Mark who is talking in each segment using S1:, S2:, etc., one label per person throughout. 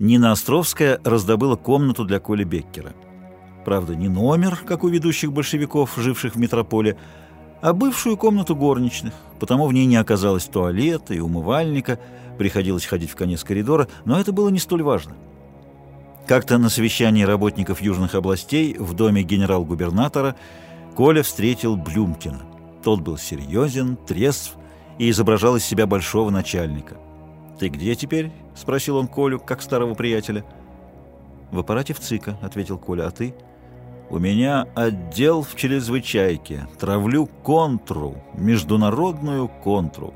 S1: Нина Островская раздобыла комнату для Коли Беккера. Правда, не номер, как у ведущих большевиков, живших в метрополе, а бывшую комнату горничных, потому в ней не оказалось туалета и умывальника, приходилось ходить в конец коридора, но это было не столь важно. Как-то на совещании работников южных областей в доме генерал-губернатора Коля встретил Блюмкина. Тот был серьезен, трезв и изображал из себя большого начальника. «Ты где теперь?» — спросил он Колю, как старого приятеля. «В аппарате в ЦИКа», — ответил Коля. «А ты?» «У меня отдел в чрезвычайке. Травлю контру, международную контру».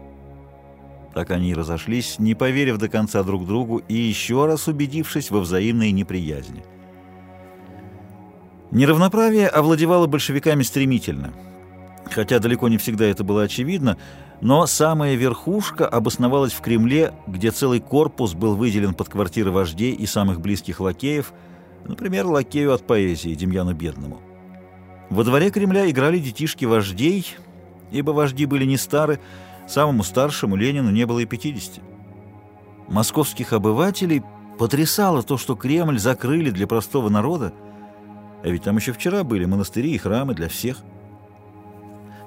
S1: Так они и разошлись, не поверив до конца друг другу и еще раз убедившись во взаимной неприязни. Неравноправие овладевало большевиками стремительно. Хотя далеко не всегда это было очевидно, но самая верхушка обосновалась в Кремле, где целый корпус был выделен под квартиры вождей и самых близких лакеев, например, лакею от поэзии Демьяну Бедному. Во дворе Кремля играли детишки вождей, ибо вожди были не стары, самому старшему Ленину не было и 50. Московских обывателей потрясало то, что Кремль закрыли для простого народа, а ведь там еще вчера были монастыри и храмы для всех –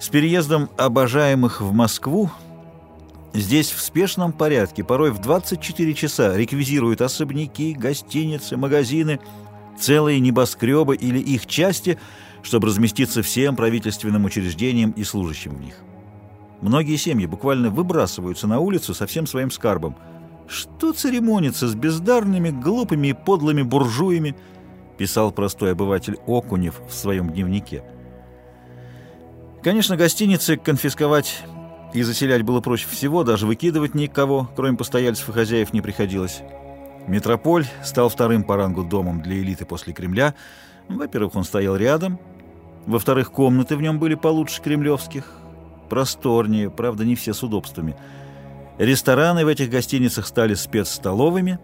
S1: с переездом обожаемых в Москву здесь в спешном порядке, порой в 24 часа, реквизируют особняки, гостиницы, магазины, целые небоскребы или их части, чтобы разместиться всем правительственным учреждениям и служащим в них. Многие семьи буквально выбрасываются на улицу со всем своим скарбом. Что церемониться с бездарными, глупыми и подлыми буржуями, писал простой обыватель Окунев в своем дневнике. Конечно, гостиницы конфисковать и заселять было проще всего, даже выкидывать никого, кроме постояльцев и хозяев, не приходилось. Метрополь стал вторым по рангу домом для элиты после Кремля. Во-первых, он стоял рядом. Во-вторых, комнаты в нем были получше кремлевских. Просторнее, правда, не все с удобствами. Рестораны в этих гостиницах стали спецстоловыми,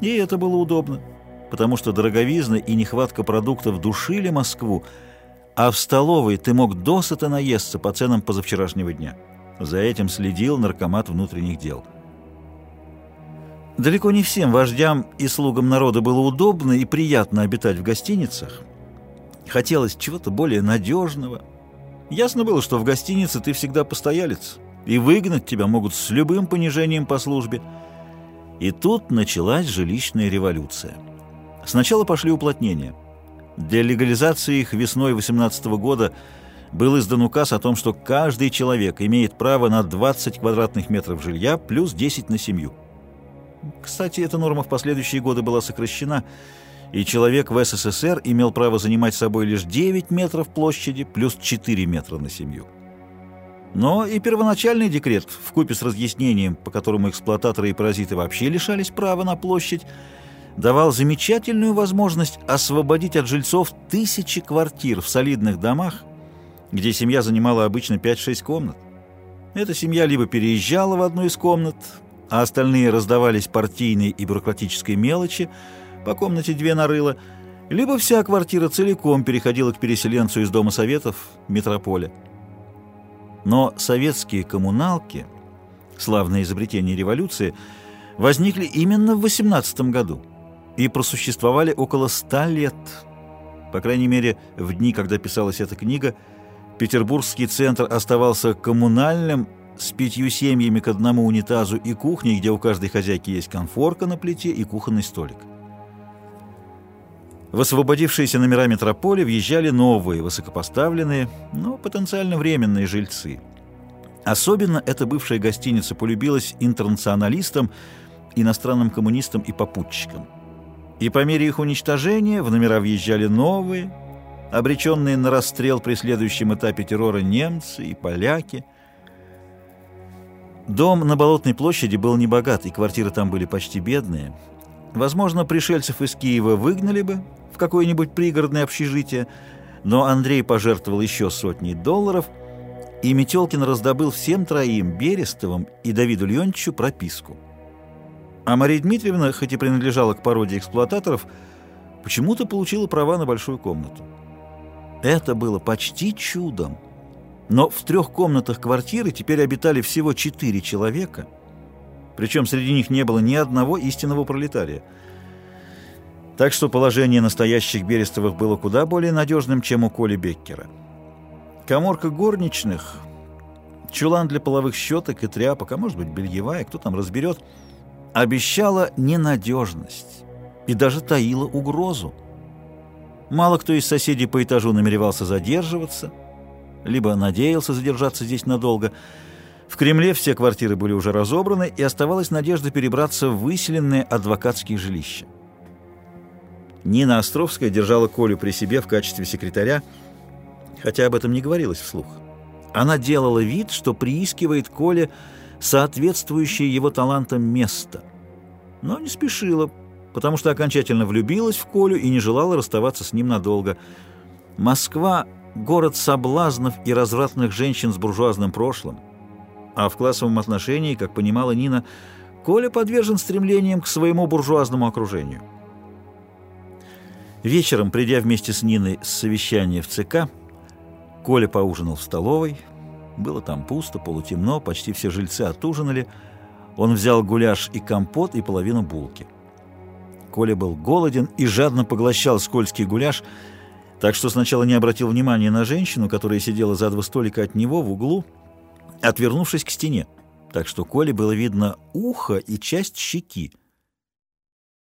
S1: и это было удобно, потому что дороговизна и нехватка продуктов душили Москву, а в столовой ты мог досыта наесться по ценам позавчерашнего дня. За этим следил наркомат внутренних дел. Далеко не всем вождям и слугам народа было удобно и приятно обитать в гостиницах. Хотелось чего-то более надежного. Ясно было, что в гостинице ты всегда постоялец, и выгнать тебя могут с любым понижением по службе. И тут началась жилищная революция. Сначала пошли уплотнения – для легализации их весной 18 года был издан указ о том, что каждый человек имеет право на 20 квадратных метров жилья плюс 10 на семью. Кстати, эта норма в последующие годы была сокращена, и человек в СССР имел право занимать собой лишь 9 метров площади плюс 4 метра на семью. Но и первоначальный декрет, вкупе с разъяснением, по которому эксплуататоры и паразиты вообще лишались права на площадь, давал замечательную возможность освободить от жильцов тысячи квартир в солидных домах, где семья занимала обычно 5-6 комнат. Эта семья либо переезжала в одну из комнат, а остальные раздавались партийной и бюрократической мелочи, по комнате две нарыло, либо вся квартира целиком переходила к переселенцу из Дома Советов, метрополя. Но советские коммуналки, славное изобретение революции, возникли именно в 18 году – и просуществовали около ста лет. По крайней мере, в дни, когда писалась эта книга, Петербургский центр оставался коммунальным с пятью семьями к одному унитазу и кухней, где у каждой хозяйки есть конфорка на плите и кухонный столик. В освободившиеся номера метрополи въезжали новые, высокопоставленные, но потенциально временные жильцы. Особенно эта бывшая гостиница полюбилась интернационалистам, иностранным коммунистам и попутчикам и по мере их уничтожения в номера въезжали новые, обреченные на расстрел при следующем этапе террора немцы и поляки. Дом на Болотной площади был небогат, и квартиры там были почти бедные. Возможно, пришельцев из Киева выгнали бы в какое-нибудь пригородное общежитие, но Андрей пожертвовал еще сотни долларов, и Метелкин раздобыл всем троим, Берестовым и Давиду Леонтьевичу, прописку. А Мария Дмитриевна, хоть и принадлежала к породе эксплуататоров, почему-то получила права на большую комнату. Это было почти чудом. Но в трех комнатах квартиры теперь обитали всего четыре человека, причем среди них не было ни одного истинного пролетария. Так что положение настоящих Берестовых было куда более надежным, чем у Коли Беккера. Коморка горничных, чулан для половых щеток и тряпок, а может быть бельевая, кто там разберет, обещала ненадежность и даже таила угрозу. Мало кто из соседей по этажу намеревался задерживаться, либо надеялся задержаться здесь надолго. В Кремле все квартиры были уже разобраны, и оставалась надежда перебраться в выселенные адвокатские жилища. Нина Островская держала Колю при себе в качестве секретаря, хотя об этом не говорилось вслух. Она делала вид, что приискивает Коле соответствующее его талантам место, но не спешила, потому что окончательно влюбилась в Колю и не желала расставаться с ним надолго. Москва — город соблазнов и развратных женщин с буржуазным прошлым, а в классовом отношении, как понимала Нина, Коля подвержен стремлениям к своему буржуазному окружению. Вечером, придя вместе с Ниной с совещания в ЦК, Коля поужинал в столовой. Было там пусто, полутемно, почти все жильцы отужинали. Он взял гуляш и компот и половину булки. Коля был голоден и жадно поглощал скользкий гуляш, так что сначала не обратил внимания на женщину, которая сидела за два столика от него в углу, отвернувшись к стене, так что Коле было видно ухо и часть щеки.